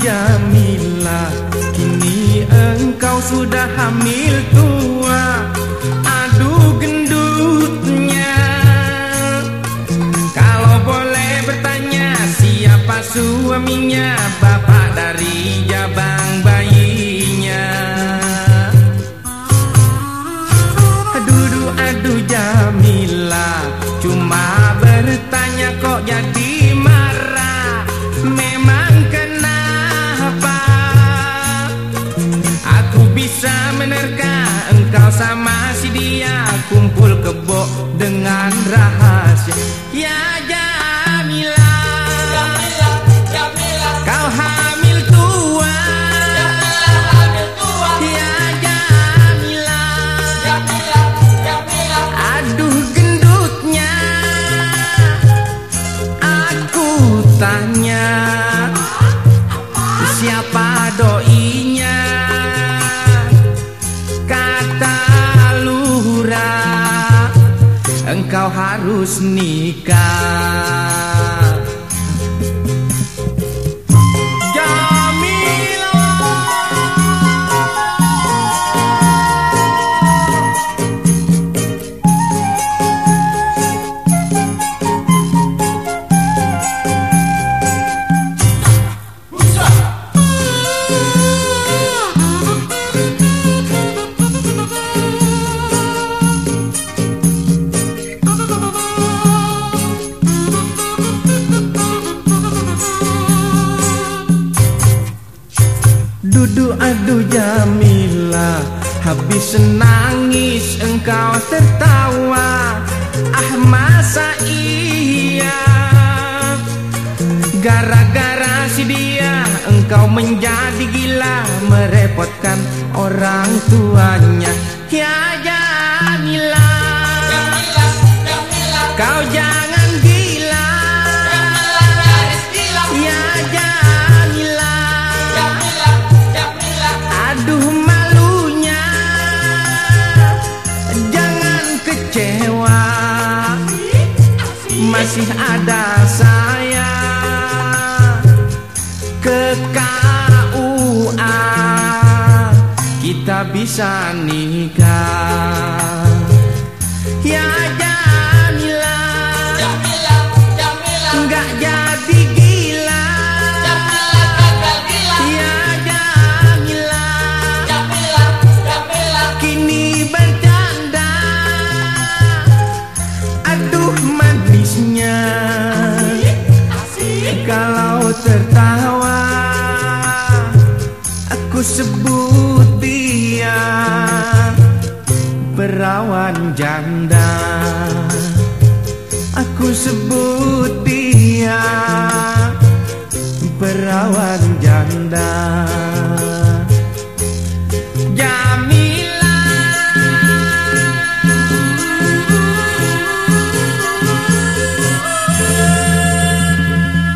Jamila Kini engkau sudah hamil tua. Aduh gendutnya. Kalau boleh bertanya Siapa suaminya? Bapak dari jabang bisa menerka Engkau sama si dia Kumpul kebo dengan rahasia. Ya Jamila Jamila, Jamila, Kau hamil tua. Jamila hamil tua. Ya Jamila Jamila, Jamila, Aduh gendutnya. Aku tanya Siapa Engkau harus nikah Duduk aduh Jamila Habis nangis engkau tertawa. Ah masa iya. Gara-gara si dia Engkau menjadi gila. Merepotkan orang tuanya. Ya Masih ada saya Ke KUA Kita bisa nikah. Ya tertawa. Aku sebut dia Perawan janda. Aku sebut dia Perawan janda